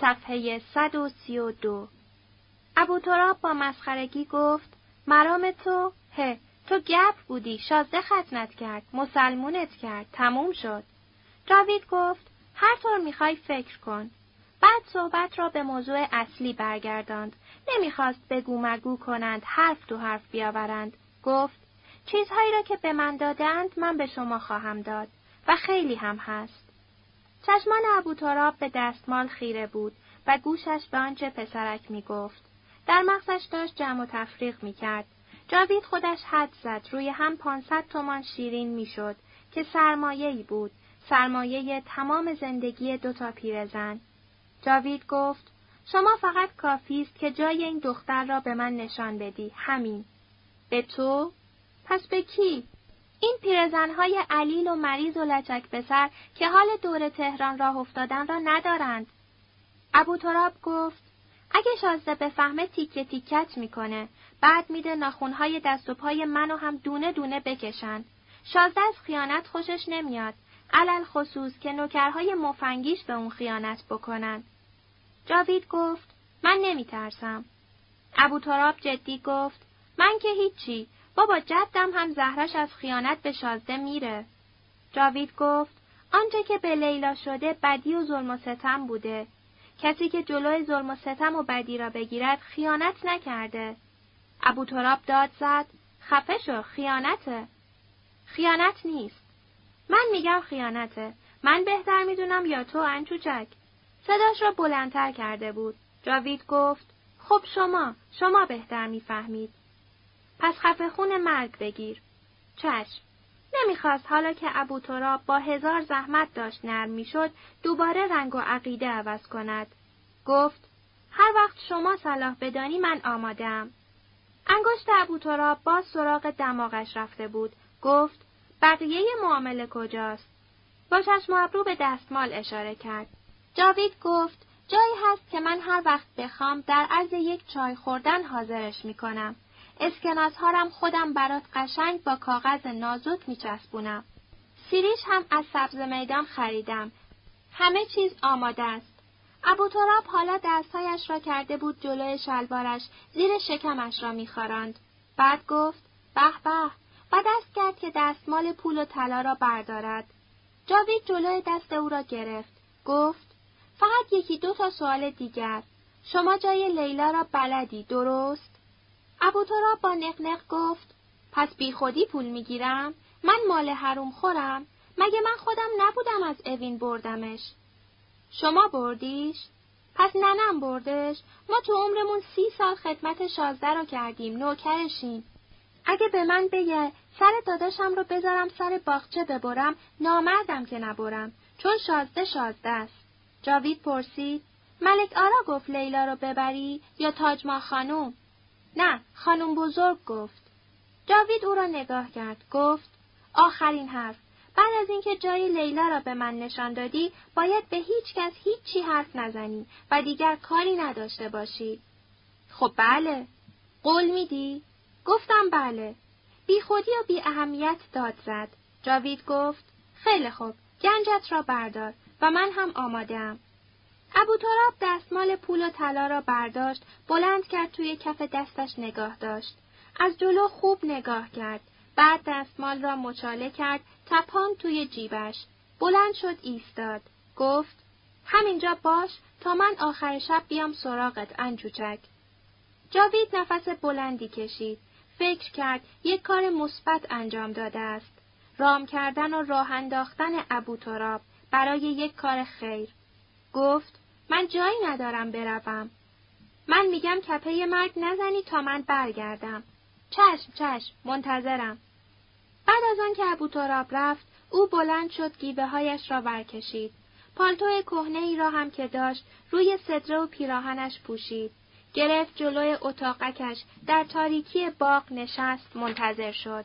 صفحه 132 ابو تراب با مسخرگی گفت مرام تو هه تو گپ بودی شازده ختنت کرد مسلمونت کرد تموم شد. جاوید گفت هر طور می‌خوای فکر کن. بعد صحبت را به موضوع اصلی برگرداند. نمی‌خواست بگو مگو کنند حرف تو حرف بیاورند. گفت چیزهایی را که به من دادند من به شما خواهم داد و خیلی هم هست. چشمان ابو تراب به دستمال خیره بود و گوشش به آنچه پسرک می‌گفت. در مغزش داشت جمع و تفریق می‌کرد. جاوید خودش حد زد. روی هم پانصد تومان شیرین می‌شد که سرمایه‌ای بود. سرمایه تمام زندگی دوتا پیرزن. جاوید گفت شما فقط کافی است که جای این دختر را به من نشان بدی. همین. به تو؟ پس به کی؟ این پیرزنهای علیل و مریض و لچک بسر که حال دور تهران راه افتادن را ندارند. ابو تراب گفت اگه شازده بفهمه تیکه تیکت می‌کنه بعد میده ناخونهای دست و پای منو هم دونه دونه بکشن. شازده از خیانت خوشش نمیاد علل خصوص که نوکرهای مفنگیش به اون خیانت بکنن. جاوید گفت من نمیترسم. ابو تراب جدی گفت من که هیچی. بابا جدم هم زهرش از خیانت به شازده میره جاوید گفت آنچه که به لیلا شده بدی و ظلم و ستم بوده کسی که جلوی ظلم و ستم و بدی را بگیرد خیانت نکرده. ابو تراب داد زد خفه شو خیانته. خیانت نیست. من میگم خیانته. من بهتر می‌دونم یا تو انچوچک. صداش را بلندتر کرده بود. جاوید گفت خب شما شما بهتر می‌فهمید. پس خفه خون مرگ بگیر. چشم. نمی‌خواست حالا که ابو تراب با هزار زحمت داشت نرم می‌شد دوباره رنگ و عقیده عوض کند. گفت هر وقت شما صلاح بدانی من آمادم. انگشت ابو تراب باز سراغ دماغش رفته بود. گفت بقیه معامله کجاست؟ با چشم ابرو به دستمال اشاره کرد. جاوید گفت جایی هست که من هر وقت بخوام در عرض یک چای خوردن حاضرش می‌کنم. اسکناس هارم خودم برات قشنگ با کاغذ نازک میچسبونم. سیریش هم از سبز میدان خریدم. همه چیز آماده است. ابو تراب حالا دستهایش را کرده بود جلوی شلوارش زیر شکمش را میخواراند. بعد گفت به به و دست کرد که دستمال پول و طلا را بردارد. جاوید جلوی دست او را گرفت. گفت فقط یکی دو تا سوال دیگر. شما جای لیلا را بلدی درست؟ ابو تراب با نقنق گفت پس بی خودی پول می‌گیرم؟ من مال حروم خورم؟ مگه من خودم نبودم از اوین بردمش؟ شما بردیش؟ پس ننم بردش؟ ما تو عمرمون سی سال خدمت شازده رو کردیم نوکرشیم. اگه به من بگه سر داداشم رو بذارم سر باغچه ببرم نامردم که نبرم چون شازده شازده است. جاوید پرسید ملک آرا گفت لیلا رو ببری یا تاجما خانوم؟ نه خانم بزرگ گفت. جاوید او را نگاه کرد گفت آخرین حرف بعد از اینکه جای لیلا را به من نشان دادی باید به هیچ کس هیچی حرف نزنی و دیگر کاری نداشته باشی. خب بله. قول میدی؟ گفتم بله. بی خودی و بی اهمیت داد زد. جاوید گفت خیلی خوب گنجت را بردار و من هم آمادم. ابو تراب دستمال پول و طلا را برداشت، بلند کرد توی کف دستش نگاه داشت. از جلو خوب نگاه کرد. بعد دستمال را مچاله کرد، تپان توی جیبش. بلند شد ایستاد. گفت همینجا باش تا من آخر شب بیام سراغت انجوچک. جاوید نفس بلندی کشید. فکر کرد یک کار مثبت انجام داده است. رام کردن و راه انداختن ابو تراب برای یک کار خیر. گفت من جایی ندارم بروم. من میگم کپه مرگ نزنی تا من برگردم. چشم چشم منتظرم. بعد از آن که ابو تراب رفت او بلند شد گیبه هایش را ورکشید. پالتو کهنه ای را هم که داشت روی صدره و پیراهنش پوشید. گرفت جلوی اتاقکش در تاریکی باغ نشست منتظر شد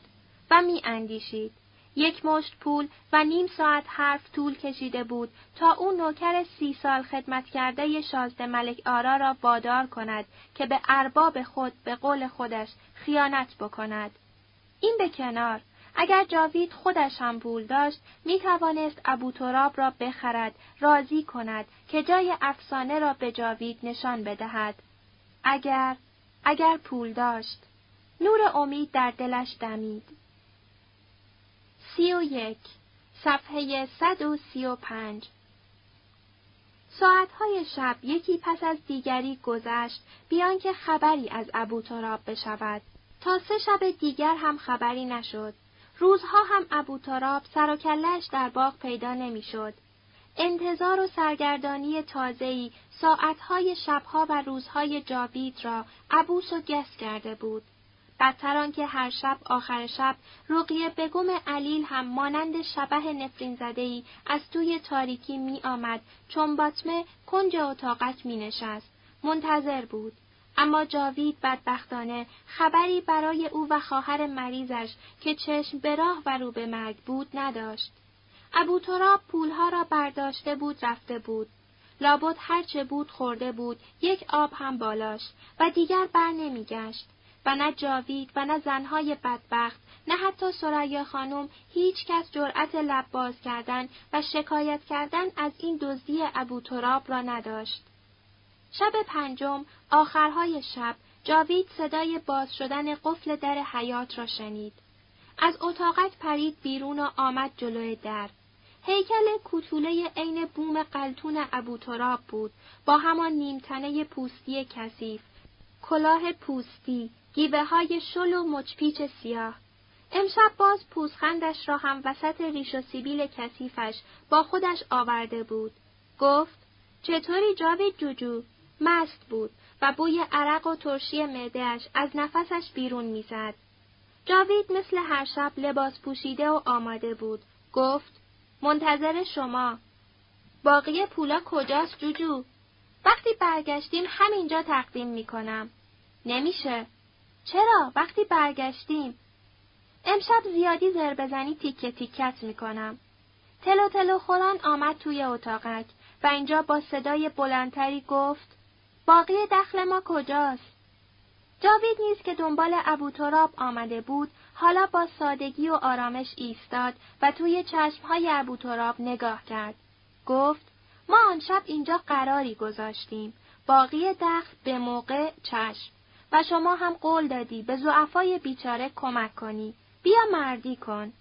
و می اندیشید. یک مشت پول و نیم ساعت حرف طول کشیده بود تا او نوکر سی سال خدمت کرده شازده ملک آرا را وادار کند که به ارباب خود به قول خودش خیانت بکند. این به کنار اگر جاوید خودش هم پول داشت، می توانست ابو تراب را بخرد، راضی کند که جای افسانه را به جاوید نشان بدهد. اگر، اگر پول داشت. نور امید در دلش دمید. سی و یک صفحه صد و سی و پنج ساعتهای شب یکی پس از دیگری گذشت بیان که خبری از ابو تراب بشود. تا سه شب دیگر هم خبری نشد. روزها هم ابو تراب سر و کلش در باغ پیدا نمی‌شد. انتظار و سرگردانی تازه‌ای ساعتهای شبها و روزهای جاوید را عبوس و گس کرده بود. بدتر آنکه هر شب آخر شب رقیه بگم علیل هم مانند شبه نفرین زدهی از توی تاریکی می آمد چون باطمه کنج اتاقش می نشست. منتظر بود. اما جاوید بدبختانه خبری برای او و خواهر مریضش که چشم به راه و رو به مرگ بود نداشت. ابو تراب پولها را برداشته بود رفته بود. لابد هرچه بود خورده بود یک آب هم بالاش و دیگر بر نمیگشت. و نه جاوید و نه زنهای بدبخت نه حتی سریا خانم هیچ کس جرأت لب باز کردن و شکایت کردن از این دزدی ابو تراب را نداشت. شب پنجم آخرهای شب جاوید صدای باز شدن قفل در حیات را شنید. از اتاقک پرید بیرون و آمد جلوی در. هیکل کوتوله عین بوم قلتون ابو تراب بود با همان نیمتنه پوستی کثیف کلاه پوستی گیوه های شل و مچپیچ سیاه. امشب باز پوزخندش را هم وسط ریش و سیبیل کثیفش با خودش آورده بود. گفت چطوری جاوید جوجو؟ مست بود و بوی عرق و ترشی معدهش از نفسش بیرون می‌زد. جاوید مثل هر شب لباس پوشیده و آماده بود. گفت منتظر شما. باقی پولا کجاست جوجو؟ وقتی برگشتیم همینجا تقدیم می‌کنم. نمیشه. چرا؟ وقتی برگشتیم. امشب زیادی زر بزنی تیکه تیکت می‌کنم. تلو تلو خوران آمد توی اتاقک و اینجا با صدای بلندتری گفت باقی دخل ما کجاست؟ جاوید نیز که دنبال ابو تراب آمده بود حالا با سادگی و آرامش ایستاد و توی چشمهای ابو تراب نگاه کرد. گفت ما آن شب اینجا قراری گذاشتیم. باقی دخل به موقع چشم. و شما هم قول دادی به زعفای بیچاره کمک کنی. بیا مردی کن.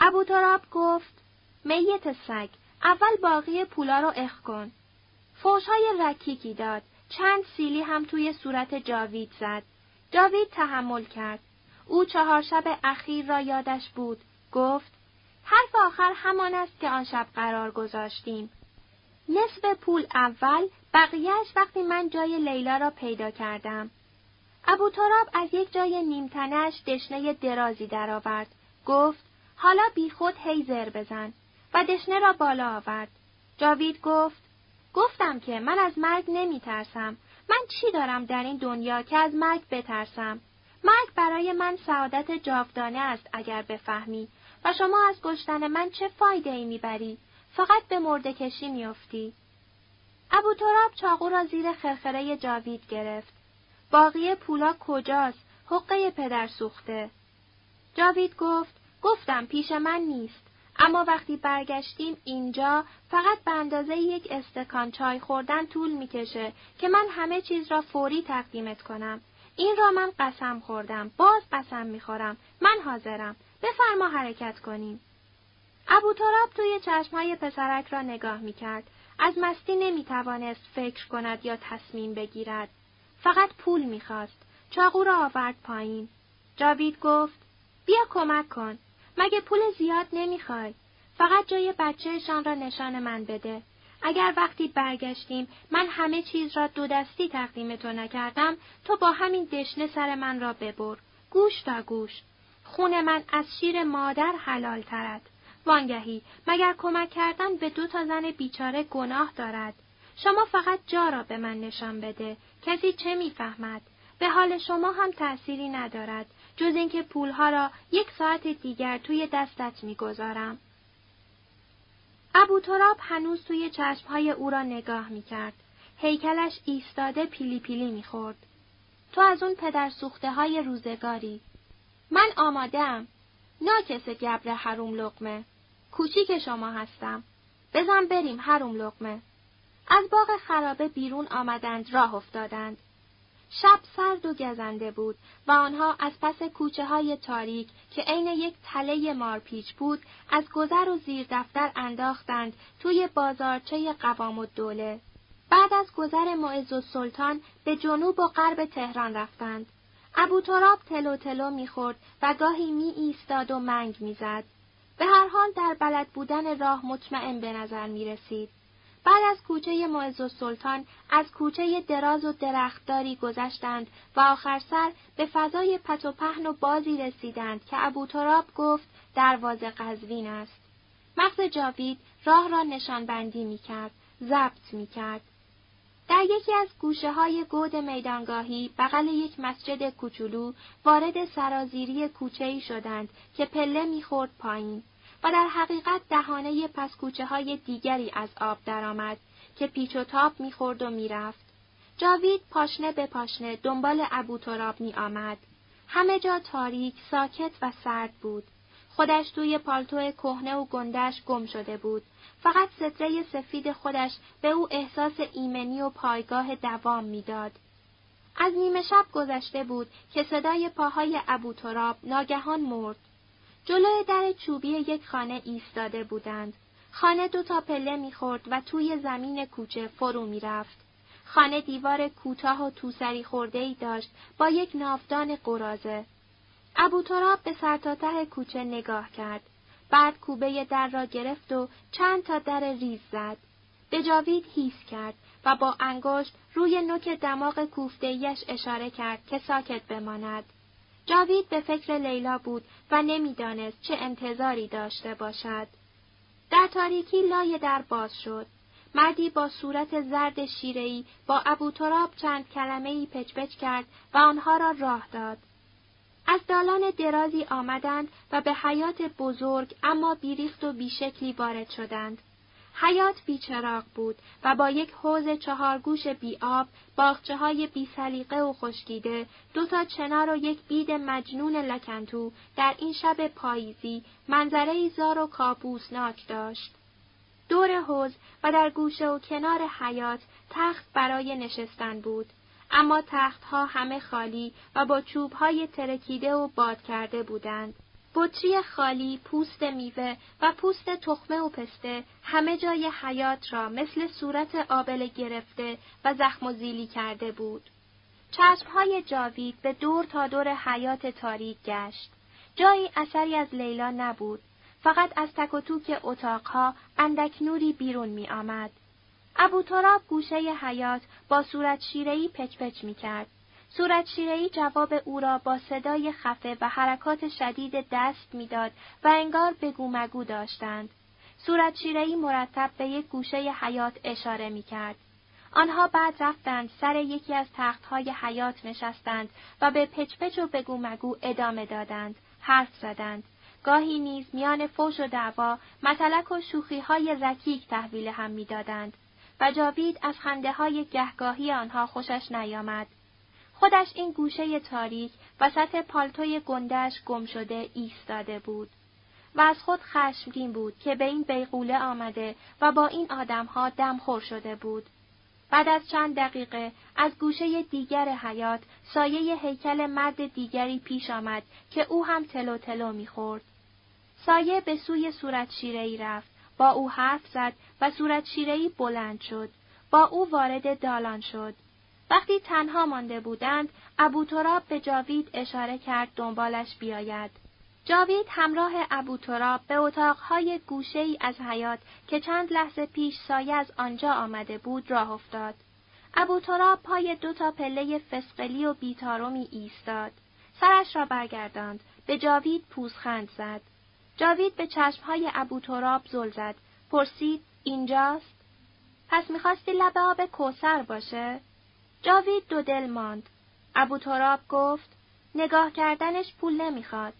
ابو تراب گفت میت سگ اول باقی پولا رو اخ کن. فوشهای رکیکی داد. چند سیلی هم توی صورت جاوید زد. جاوید تحمل کرد. او چهار شب اخیر را یادش بود. گفت حرف آخر همان است که آن شب قرار گذاشتیم. نصف پول اول بقیهش وقتی من جای لیلا را پیدا کردم. ابو تراب از یک جای نیمتنش دشنه درازی درآورد. گفت حالا بیخود هیزر بزن و دشنه را بالا آورد. جاوید گفت گفتم که من از مرگ نمی ترسم. من چی دارم در این دنیا که از مرگ بترسم؟ مرگ برای من سعادت جاودانه است اگر بفهمی و شما از گشتن من چه فایده ای می‌بری؟ فقط به مرده کشی میافتی. ابو تراب چاقو را زیر خرخره جاوید گرفت. باقی پولا کجاست؟ حقه پدر سوخته. جاوید گفت گفتم پیش من نیست. اما وقتی برگشتیم اینجا فقط به اندازه یک استکان چای خوردن طول می‌کشه که من همه چیز را فوری تقدیمت کنم. این را من قسم خوردم. باز قسم می‌خورم. من حاضرم. بفرما حرکت کنیم. ابو تراب توی چشمهای پسرک را نگاه می‌کرد. از مستی نمی‌توانست فکر کند یا تصمیم بگیرد. فقط پول می‌خواست. چاقو را آورد پایین. جاوید گفت بیا کمک کن. مگه پول زیاد نمی‌خوای؟ فقط جای بچهشان را نشان من بده. اگر وقتی برگشتیم من همه چیز را دو دستی تقدیم تو نکردم تو با همین دشنه سر من را ببر. گوش تا گوش. خون من از شیر مادر حلال ترد. وانگهی مگر کمک کردن به دو تا زن بیچاره گناه دارد. شما فقط جا را به من نشان بده. کسی چه می‌فهمد؟ به حال شما هم تأثیری ندارد. جز اینکه پولها را یک ساعت دیگر توی دستت می‌گذارم. ابو تراب هنوز توی چشمهای او را نگاه می‌کرد. هیکلش ایستاده پیلی پیلی می‌خورد. تو از اون پدر سوخته های روزگاری. من آمادم. ناکس گبر حروم لقمه کوچیک شما هستم بزن بریم حروم لقمه از باغ خرابه بیرون آمدند راه افتادند شب سرد و گزنده بود و آنها از پس کوچه های تاریک که عین یک تله مارپیچ بود از گذر و زیر دفتر انداختند توی بازارچه قوام و دوله. بعد از گذر معز و سلطان به جنوب و غرب تهران رفتند. ابو تراب تلو تلو می‌خورد و گاهی می ایستاد و منگ می‌زد. به هر حال در بلد بودن راه مطمئن به نظر می رسید. بعد از کوچه معز و سلطان از کوچه دراز و درختداری گذشتند و آخر سر به فضای پت و پهن و بازی رسیدند که ابو تراب گفت دروازه قزوین است. مغز جاوید راه را نشانبندی می کرد، ضبط می کرد. در یکی از گوشه های گود میدانگاهی بغل یک مسجد کوچولو وارد سرازیری کوچه شدند که پله می‌خورد پایین. و در حقیقت دهانه پسکوچه های دیگری از آب درآمد که پیچ و تاب می‌خورد و می‌رفت. جاوید پاشنه به پاشنه دنبال ابو تراب می آمد. همه جا تاریک، ساکت و سرد بود. خودش توی پالتو کهنه و گندش گم شده بود. فقط ستره سفید خودش به او احساس ایمنی و پایگاه دوام می‌داد. از نیمه شب گذشته بود که صدای پاهای ابو تراب ناگهان مرد. جلوی در چوبی یک خانه ایستاده بودند. خانه دو تا پله می‌خورد و توی زمین کوچه فرو می‌رفت. خانه دیوار کوتاه و توسری خورده ای داشت با یک نافدان قرازه. ابو تراب به سرتاته کوچه نگاه کرد. بعد کوبه در را گرفت و چند تا در ریز زد. به جاوید هیس کرد و با انگشت روی نوک دماغ کوفتهیش اشاره کرد که ساکت بماند. جاوید به فکر لیلا بود و نمی‌دانست چه انتظاری داشته باشد. در تاریکی لای در باز شد. مردی با صورت زرد شیرهی با ابو تراب چند کلمه ای پچ کرد و آنها را راه داد. از دالان درازی آمدند و به حیات بزرگ اما بیریخت و بیشکلی وارد شدند. حیات بیچراغ بود و با یک حوز چهارگوش بیآب، باخچه های بی سلیقه و خشکیده، دو تا چنار و یک بید مجنون لکنتو در این شب پاییزی منظره زار و کابوسناک داشت. دور حوز و در گوشه و کنار حیات تخت برای نشستن بود. اما تختها همه خالی و با چوبهای ترکیده و باد کرده بودند. بطری خالی، پوست میوه و پوست تخمه و پسته همه جای حیات را مثل صورت آبل گرفته و زخم و زیلی کرده بود. چشمهای جاوید به دور تا دور حیات تاریک گشت. جایی اثری از لیلا نبود. فقط از تک و توک اتاقها اندک نوری بیرون می آمد. ابو تراب گوشه حیات با صورت شیرهی پچ پچ می کرد. صورت شیرهی جواب او را با صدای خفه و حرکات شدید دست می‌داد و انگار بگو مگو داشتند. صورت شیرهی مرتب به یک گوشه حیات اشاره می کرد. آنها بعد رفتند سر یکی از تختهای حیات نشستند و به پچپچ و بگو مگو ادامه دادند، حرف زدند. گاهی نیز میان فوش و دعوا مطلق و شوخی های رکیک تحویل هم می‌دادند و جاوید از خنده های گهگاهی آنها خوشش نیامد. خودش این گوشه تاریک وسط پالتوی گندش گم شده ایستاده بود و از خود خشمگین بود که به این بیغوله آمده و با این آدمها دمخور شده بود. بعد از چند دقیقه از گوشه دیگر حیات سایه هیکل مرد دیگری پیش آمد که او هم تلو تلو می‌خورد. سایه به سوی صورت شیرهی رفت، با او حرف زد و صورت شیرهی بلند شد. با او وارد دالان شد. وقتی تنها مانده بودند، ابو تراب به جاوید اشاره کرد دنبالش بیاید. جاوید همراه ابو تراب به اتاقهای گوشه ای از حیات که چند لحظه پیش سایه از آنجا آمده بود راه افتاد. ابو تراب پای دو تا پله فسقلی و بیتارومی ایستاد. سرش را برگرداند. به جاوید پوزخند زد. جاوید به چشمهای ابو تراب زل زد. پرسید اینجاست؟ پس می‌خواستی لب آب کوسر باشه؟ جاوید دو دل ماند. ابو تراب گفت نگاه کردنش پول نمی‌خواد.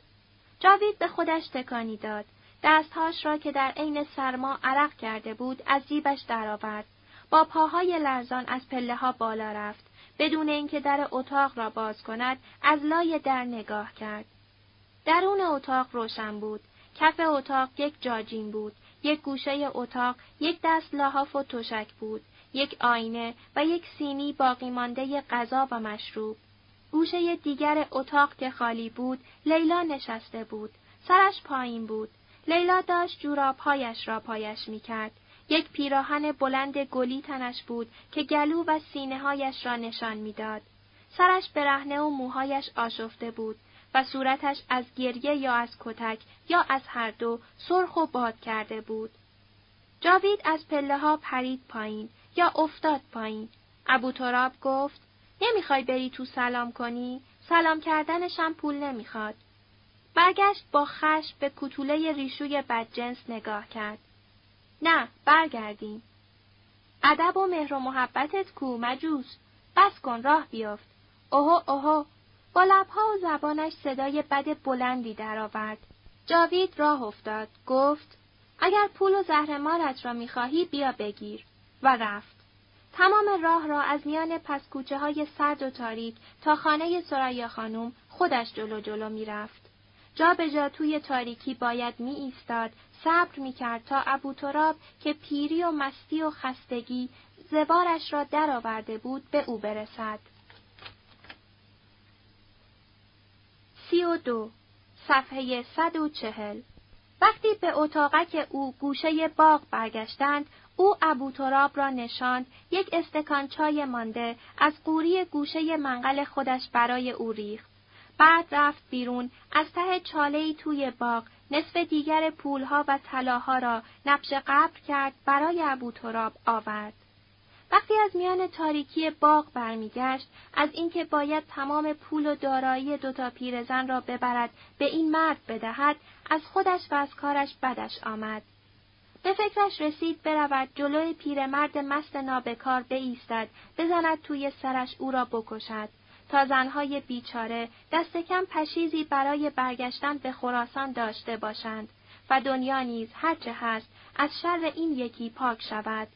جاوید به خودش تکانی داد. دستهاش را که در عین سرما عرق کرده بود از جیبش درآورد. با پاهای لرزان از پله ها بالا رفت. بدون اینکه در اتاق را باز کند از لای در نگاه کرد. درون اتاق روشن بود. کف اتاق یک جاجین بود. یک گوشه اتاق یک دست لحاف و تشک بود. یک آینه و یک سینی باقی مانده غذا و مشروب. گوشه دیگر اتاق که خالی بود، لیلا نشسته بود. سرش پایین بود. لیلا داشت جورابهایش را پایش می کرد. یک پیراهن بلند گلی تنش بود که گلو و سینه هایش را نشان می‌داد. سرش برهنه و موهایش آشفته بود و صورتش از گریه یا از کتک یا از هر دو سرخ و باد کرده بود. جاوید از پله ها پرید پایین یا افتاد پایین. ابو تراب گفت نمی‌خوای بری تو سلام کنی؟ سلام کردنشم پول نمی‌خواد. برگشت با خش به کتوله ریشوی بدجنس نگاه کرد. نه برگردیم. ادب و مهر و محبتت کو مجوز بس کن راه بیافت اوهو اوهو با لبها و زبانش صدای بد بلندی درآورد. جاوید راه افتاد. گفت اگر پول و زهرمارت را می‌خواهی بیا بگیر. و رفت. تمام راه را از میان پسکوچه های سرد و تاریک تا خانه سریا خانم خودش جلو جلو می‌رفت. جا به جا توی تاریکی باید می ایستاد صبر می کرد تا ابو تراب که پیری و مستی و خستگی زبارش را درآورده بود به او برسد. سی و دو صفحه صد و چهل وقتی به اتاقک او گوشه باغ برگشتند، او ابو تراب را نشاند یک استکان چای مانده از قوری گوشه منقل خودش برای او ریخت. بعد رفت بیرون از ته چالهی توی باغ نصف دیگر پولها و طلاها را نقش قبر کرد برای ابو تراب آورد. وقتی از میان تاریکی باغ برمیگشت از اینکه باید تمام پول و دارایی دوتا پیرزن را ببرد به این مرد بدهد از خودش و از کارش بدش آمد. به فکرش رسید برود جلوی پیرمرد مست نابکار بایستد بزند توی سرش او را بکشد تا زنهای بیچاره دست کم پشیزی برای برگشتن به خراسان داشته باشند و دنیا نیز هرچه هست از شر این یکی پاک شود.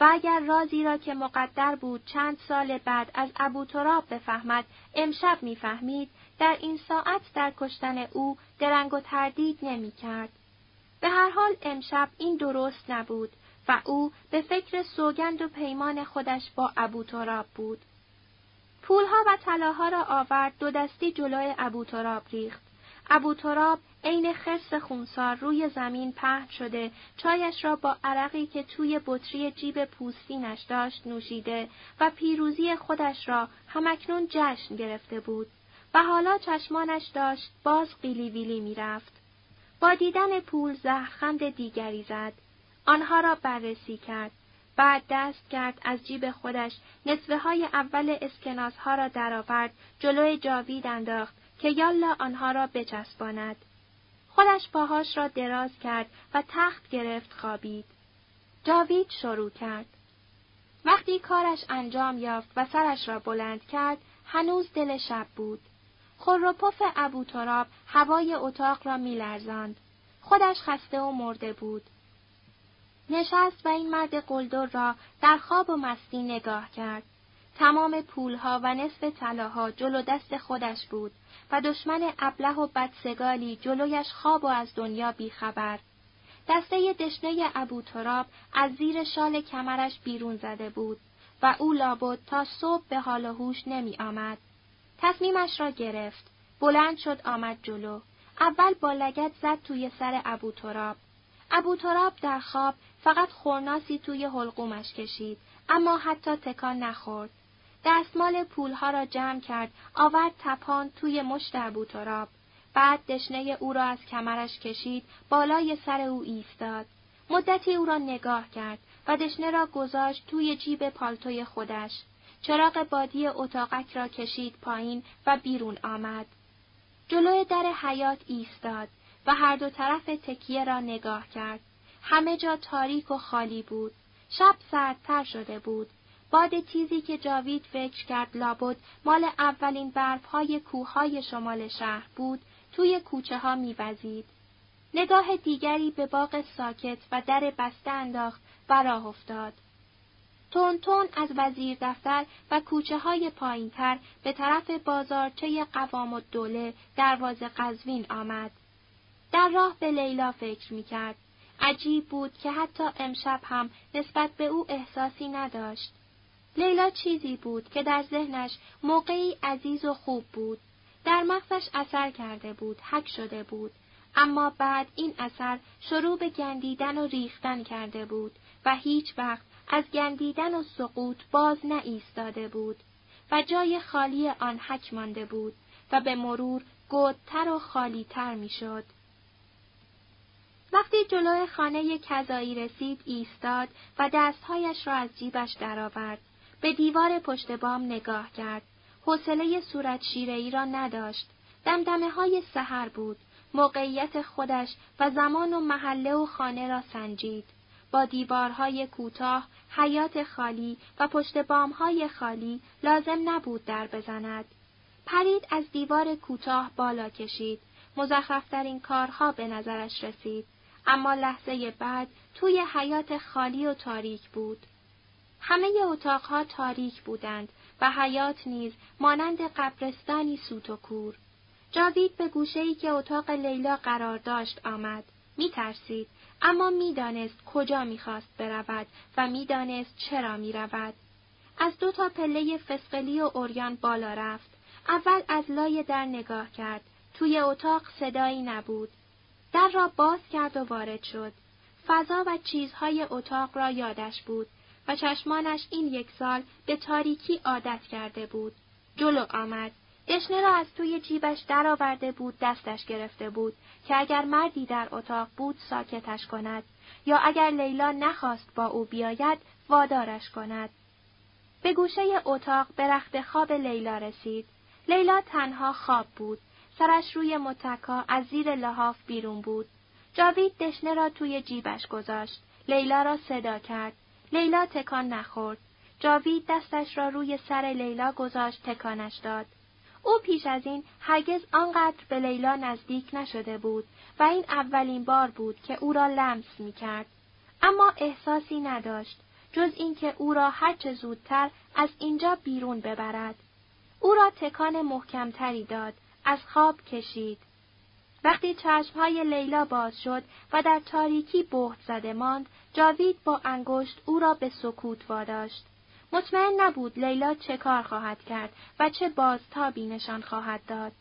و اگر رازی را که مقدر بود چند سال بعد از ابو تراب بفهمد امشب می‌فهمید در این ساعت در کشتن او درنگ و تردید نمی کرد. به هر حال امشب این درست نبود و او به فکر سوگند و پیمان خودش با ابو تراب بود. پولها و طلاها را آورد دو دستی جلوی ابو تراب ریخت. ابو تراب عین خرس خونسار روی زمین پهن شده چایش را با عرقی که توی بطری جیب پوستینش داشت نوشیده و پیروزی خودش را همکنون جشن گرفته بود و حالا چشمانش داشت باز قیلی ویلی می‌رفت. با دیدن پول زهرخند دیگری زد. آنها را بررسی کرد. بعد دست کرد از جیب خودش نصفه های اول اسکناس ها را درآورد جلوی جاوید انداخت که یالا آنها را بچسباند. خودش پاهاش را دراز کرد و تخت گرفت خوابید. جاوید شروع کرد. وقتی کارش انجام یافت و سرش را بلند کرد، هنوز دل شب بود. خور و پف ابو تراب هوای اتاق را میلرزاند. خودش خسته و مرده بود. نشست و این مرد قلدر را در خواب و مستی نگاه کرد. تمام پولها و نصف طلاها جلو دست خودش بود و دشمن ابله و بدسگالی جلویش خواب و از دنیا بیخبر. دسته دشنه ابو تراب از زیر شال کمرش بیرون زده بود و او لابد تا صبح به حال و هوش نمی آمد. تصمیمش را گرفت. بلند شد آمد جلو. اول با لگت زد توی سر ابو تراب. ابو تراب در خواب فقط خورناسی توی حلقومش کشید اما حتی تکان نخورد. دستمال پولها را جمع کرد آورد تپان توی مشت ابو تراب. بعد دشنه او را از کمرش کشید بالای سر او ایستاد. مدتی او را نگاه کرد و دشنه را گذاشت توی جیب پالتوی خودش. چراغ بادی اتاقک را کشید پایین و بیرون آمد. جلوی در حیات ایستاد و هر دو طرف تکیه را نگاه کرد. همه جا تاریک و خالی بود. شب سردتر شده بود. باد تیزی که جاوید فکر کرد لابد مال اولین برفهای کوههای شمال شهر بود توی کوچه ها میوزید. نگاه دیگری به باغ ساکت و در بسته انداخت و راه افتاد. تون تون از وزیر دفتر و کوچه های پایینتر به طرف بازارچه قوام و دوله دروازه قزوین آمد. در راه به لیلا فکر می کرد. عجیب بود که حتی امشب هم نسبت به او احساسی نداشت. لیلا چیزی بود که در ذهنش موقعی عزیز و خوب بود. در مغزش اثر کرده بود، حک شده بود. اما بعد این اثر شروع به گندیدن و ریختن کرده بود و هیچ وقت از گندیدن و سقوط باز نایستاده بود و جای خالی آن حک مانده بود و به مرور گودتر و خالیتر می‌شد. وقتی جلوی خانه کذایی رسید ایستاد و دستهایش را از جیبش درآورد. به دیوار پشت بام نگاه کرد. حوصله صورت شیره‌ای را نداشت. دمدمه های سحر بود. موقعیت خودش و زمان و محله و خانه را سنجید. با دیوارهای کوتاه، حیات خالی و پشت بامهای خالی لازم نبود در بزند. پرید از دیوار کوتاه بالا کشید. مزخرفترین کارها به نظرش رسید. اما لحظه بعد توی حیات خالی و تاریک بود. همه اتاقها تاریک بودند و حیات نیز مانند قبرستانی سوت و کور. جاوید به گوشه‌ای که اتاق لیلا قرار داشت آمد. می ترسید اما می‌دانست کجا می‌خواست برود و می‌دانست چرا می‌رود. از دو تا پله فسقلی و اوریان بالا رفت. اول از لای در نگاه کرد. توی اتاق صدایی نبود. در را باز کرد و وارد شد. فضا و چیزهای اتاق را یادش بود و چشمانش این یک سال به تاریکی عادت کرده بود. جلو آمد. دشنه را از توی جیبش درآورده بود دستش گرفته بود که اگر مردی در اتاق بود ساکتش کند یا اگر لیلا نخواست با او بیاید وادارش کند. به گوشه اتاق به رخت خواب لیلا رسید. لیلا تنها خواب بود. سرش روی متکا از زیر لحاف بیرون بود. جاوید دشنه را توی جیبش گذاشت. لیلا را صدا کرد. لیلا تکان نخورد. جاوید دستش را روی سر لیلا گذاشت تکانش داد. او پیش از این هرگز آنقدر به لیلا نزدیک نشده بود و این اولین بار بود که او را لمس می کرد. اما احساسی نداشت جز اینکه او را هرچه زودتر از اینجا بیرون ببرد. او را تکان محکمتری داد از خواب کشید. وقتی چشمهای لیلا باز شد و در تاریکی بهت زده ماند، جاوید با انگشت او را به سکوت واداشت. مطمئن نبود لیلا چه کار خواهد کرد و چه بازتابی نشان خواهد داد.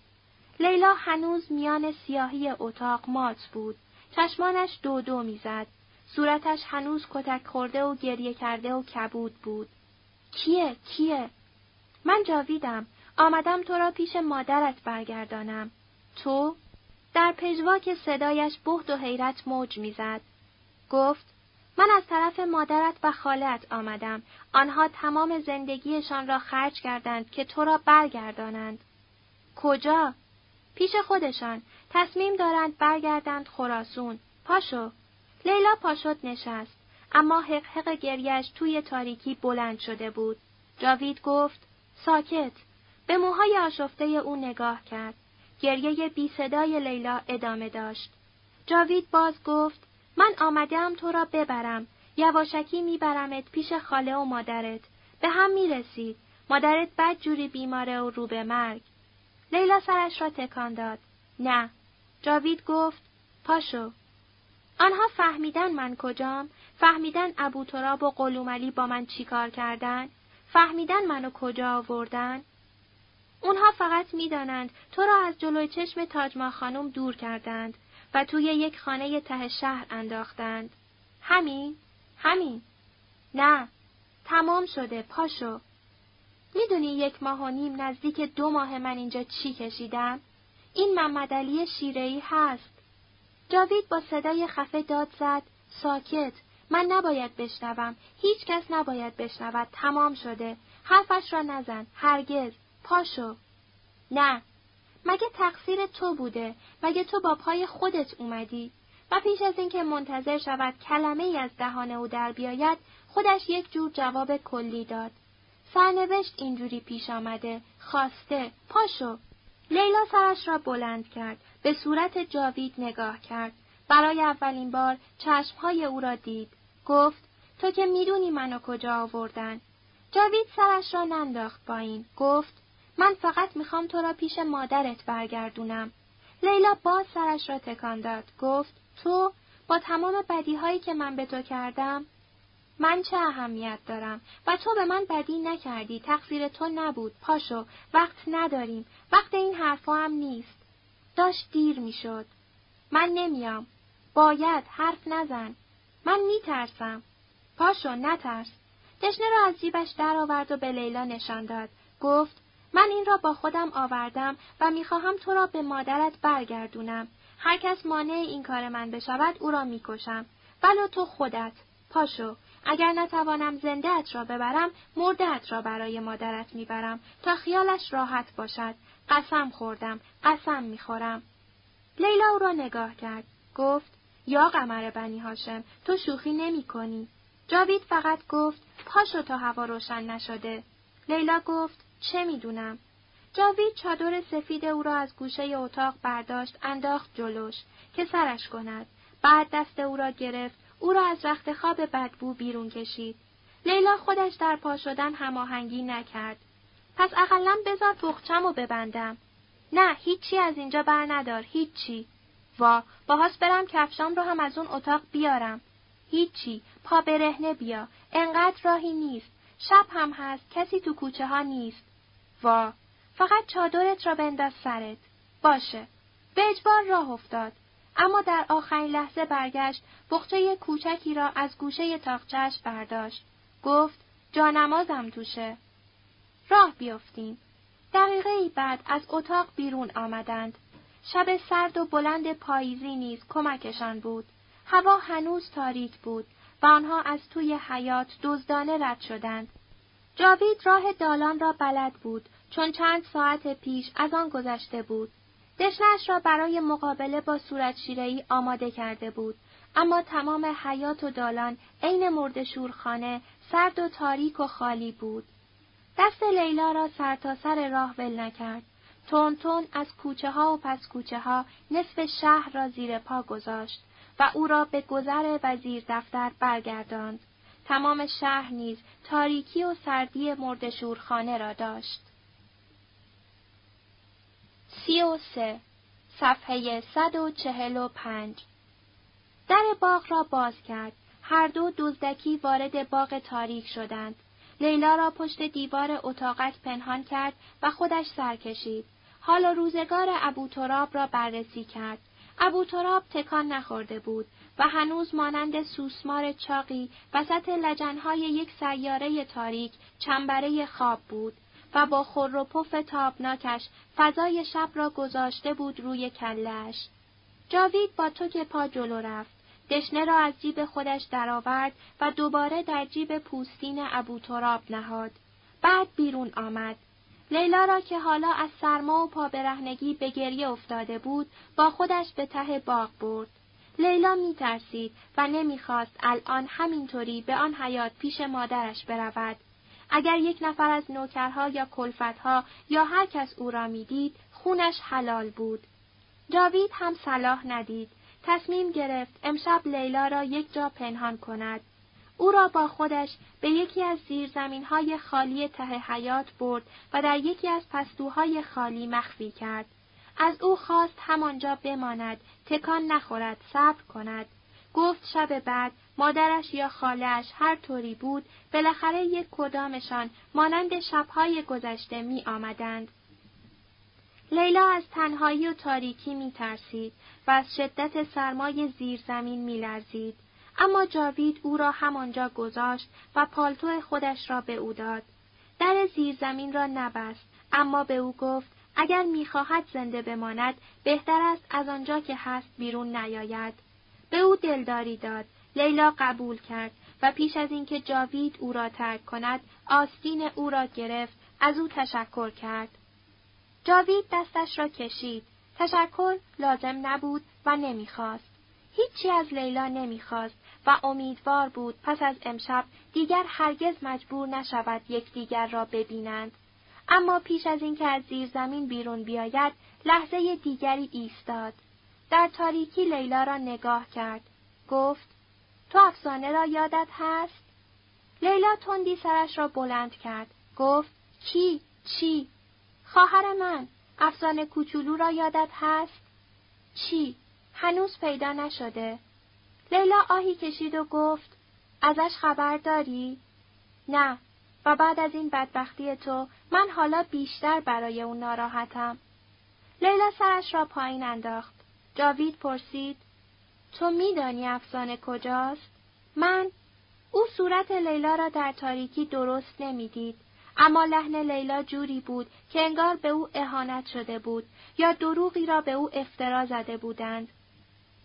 لیلا هنوز میان سیاهی اتاق مات بود. چشمانش دو دو می‌زد. صورتش هنوز کتک خورده و گریه کرده و کبود بود. کیه؟ کیه؟ من جاویدم. آمدم تو را پیش مادرت برگردانم. تو؟ در پژواک صدایش بهد و حیرت موج می‌زد. گفت من از طرف مادرت و خالت آمدم. آنها تمام زندگیشان را خرج کردند که تو را برگردانند. کجا؟ پیش خودشان. تصمیم دارند برگردند خراسون. پاشو. لیلا پاشد نشست. اما حق گریش توی تاریکی بلند شده بود. جاوید گفت ساکت. به موهای آشفته او نگاه کرد. گریه بی صدای لیلا ادامه داشت. جاوید باز گفت من آمدم تو را ببرم. یواشکی میبرمت پیش خاله و مادرت. به هم می‌رسید. مادرت بد جوری بیماره و رو به مرگ. لیلا سرش را تکان داد. نه. جاوید گفت پاشو. آنها فهمیدن من کجام؟ فهمیدن ابو تراب و قلوملی با من چیکار کردن؟ فهمیدن منو کجا آوردن؟ اونها فقط می‌دانند تو را از جلوی چشم تاجما خانم دور کردند و توی یک خانه ته شهر انداختند. همین؟ همین. نه. تمام شده. پاشو. می‌دونی یک ماه و نیم نزدیک دو ماه من اینجا چی کشیدم؟ این محمد علی شیرهی هست. جاوید با صدای خفه داد زد. ساکت. من نباید بشنوم. هیچ کس نباید بشنود. تمام شده. حرفش را نزن. هرگز. پاشو. نه. مگه تقصیر تو بوده؟ مگه تو با پای خودت اومدی؟ و پیش از اینکه منتظر شود کلمه ای از دهان او در بیاید، خودش یک جور جواب کلی داد. سرنوشت اینجوری پیش آمده، خواسته، پاشو. لیلا سرش را بلند کرد، به صورت جاوید نگاه کرد. برای اولین بار چشمهای او را دید. گفت تو که می‌دونی منو کجا آوردن. جاوید سرش را ننداخت پایین. گفت من فقط می‌خوام تو را پیش مادرت برگردونم. لیلا باز سرش را تکان داد. گفت تو با تمام بدیهایی که من به تو کردم من چه اهمیت دارم؟ و تو به من بدی نکردی. تقصیر تو نبود. پاشو وقت نداریم. وقت این حرفا هم نیست. داشت دیر می‌شد. من نمیام. باید حرف نزن. من میترسم. پاشو نترس. دشنه را از جیبش درآورد و به لیلا نشان داد. گفت من این را با خودم آوردم و می‌خواهم تو را به مادرت برگردونم. هر کس مانع این کار من بشود او را می‌کشم. ولو تو خودت. پاشو. اگر نتوانم زنده ات را ببرم مرده ات را برای مادرت می‌برم تا خیالش راحت باشد. قسم خوردم. قسم می‌خورم. لیلا او را نگاه کرد. گفت یا قمر بنی هاشم تو شوخی نمی کنی. جاوید فقط گفت پاشو تا هوا روشن نشده. لیلا گفت چه می‌دونم. جاوید چادر سفید او را از گوشه اتاق برداشت انداخت جلوش که سرش کند. بعد دست او را گرفت او را از رخت خواب بدبو بیرون کشید. لیلا خودش در پا شدن هماهنگی نکرد. پس اقلا بذار بخچم و ببندم. نه هیچی از اینجا بر ندار هیچی. وا باهاس برم کفشام رو هم از اون اتاق بیارم. هیچی پا برهنه بیا انقدر راهی نیست. شب هم هست کسی تو کوچه ها نیست. وا فقط چادرت را بنداز سرت. باشه. به اجبار راه افتاد. اما در آخرین لحظه برگشت بخچه کوچکی را از گوشه تاقچهش برداشت. گفت جانمازم توشه. راه بیفتیم. دقیقه ای بعد از اتاق بیرون آمدند. شب سرد و بلند پاییزی نیز کمکشان بود. هوا هنوز تاریک بود و آنها از توی حیات دزدانه رد شدند. جاوید راه دالان را بلد بود چون چند ساعت پیش از آن گذشته بود. دشنش را برای مقابله با صورت شیرهی آماده کرده بود، اما تمام حیات و دالان عین مرد شورخانه سرد و تاریک و خالی بود. دست لیلا را سرتاسر سر راه ول نکرد. تون تون از کوچه ها و پس کوچه ها نصف شهر را زیر پا گذاشت و او را به گذر وزیر دفتر برگرداند. تمام شهر نیز تاریکی و سردی مرد شورخانه را داشت. سی و سه صفحه صد و چهل و پنج در باغ را باز کرد. هر دو دزدکی وارد باغ تاریک شدند. لیلا را پشت دیوار اتاقک پنهان کرد و خودش سر کشید. حال روزگار ابو تراب را بررسی کرد. ابو تراب تکان نخورده بود و هنوز مانند سوسمار چاقی وسط لجنهای یک سیاره تاریک چنبره خواب بود و با خور و پف تابناکش فضای شب را گذاشته بود روی کلش. جاوید با تو که پا جلو رفت. دشنه را از جیب خودش درآورد و دوباره در جیب پوستین ابو تراب نهاد. بعد بیرون آمد. لیلا را که حالا از سرما و پابرهنگی به گریه افتاده بود، با خودش به ته باغ برد. لیلا می ترسید و نمی‌خواست الان همینطوری به آن حیات پیش مادرش برود. اگر یک نفر از نوکرها یا کلفتها یا هر کس او را می‌دید، خونش حلال بود. جاوید هم صلاح ندید. تصمیم گرفت امشب لیلا را یک جا پنهان کند. او را با خودش به یکی از زیرزمین های خالی ته حیات برد و در یکی از پستوهای خالی مخفی کرد. از او خواست همانجا بماند، تکان نخورد، صبر کند. گفت شب بعد مادرش یا خالش هر طوری بود بالاخره یک کدامشان مانند شبهای گذشته می آمدند. لیلا از تنهایی و تاریکی می ترسید و از شدت سرمای زیر زمین می لرزید. اما جاوید او را همانجا گذاشت و پالتو خودش را به او داد. در زیرزمین را نبست، اما به او گفت اگر می‌خواهد زنده بماند بهتر است از آنجا که هست بیرون نیاید. به او دلداری داد. لیلا قبول کرد و پیش از اینکه جاوید او را ترک کند، آستین او را گرفت، از او تشکر کرد. جاوید دستش را کشید. تشکر لازم نبود و نمی‌خواست. هیچی از لیلا نمی‌خواست و امیدوار بود پس از امشب دیگر هرگز مجبور نشود یکدیگر را ببینند. اما پیش از اینکه از زیر زمین بیرون بیاید، لحظه دیگری ایستاد. در تاریکی لیلا را نگاه کرد. گفت، تو افسانه را یادت هست؟ لیلا تندی سرش را بلند کرد. گفت کی؟ چی؟ خواهر من، افسانه کوچولو را یادت هست؟ چی؟ هنوز پیدا نشده. لیلا آهی کشید و گفت ازش خبر داری؟ نه و بعد از این بدبختی تو من حالا بیشتر برای اون ناراحتم. لیلا سرش را پایین انداخت. جاوید پرسید تو میدانی افسانه کجاست؟ من او صورت لیلا را در تاریکی درست نمی‌دید اما لحن لیلا جوری بود که انگار به او اهانت شده بود یا دروغی را به او افترا زده بودند.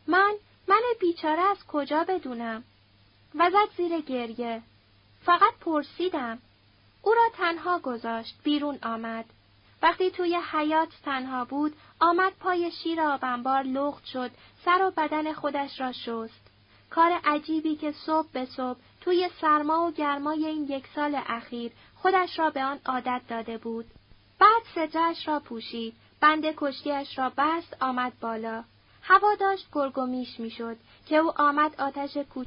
من من بیچاره از کجا بدونم؟ و زد زیر گریه. فقط پرسیدم. او را تنها گذاشت بیرون آمد. وقتی توی حیات تنها بود آمد پای شیر آبنبار لخت شد سر و بدن خودش را شست. کار عجیبی که صبح به صبح توی سرما و گرمای این یک سال اخیر خودش را به آن عادت داده بود. بعد سجهش را پوشید، بند کشتیش را بست آمد بالا. هوا داشت گرگومیش می‌شد که او آمد آتش کوچ